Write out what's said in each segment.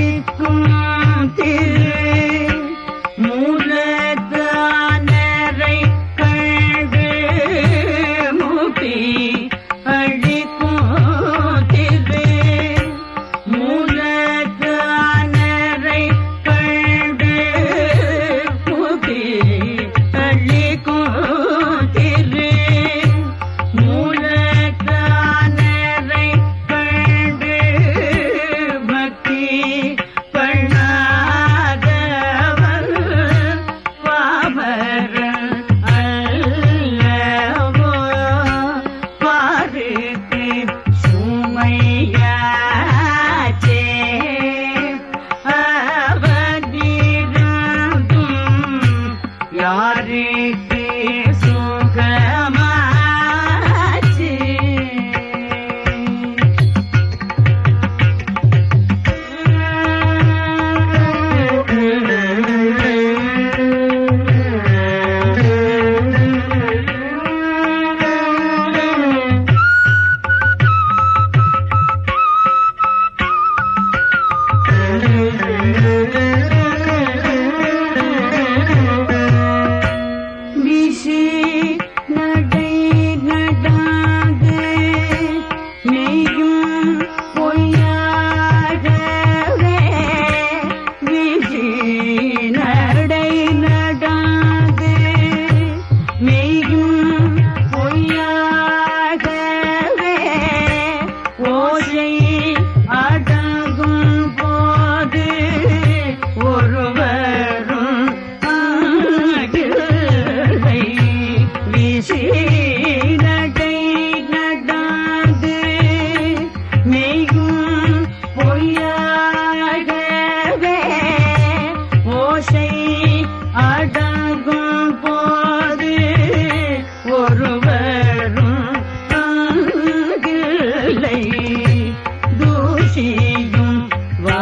இருக்கும் திரு yeah.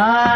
Ah.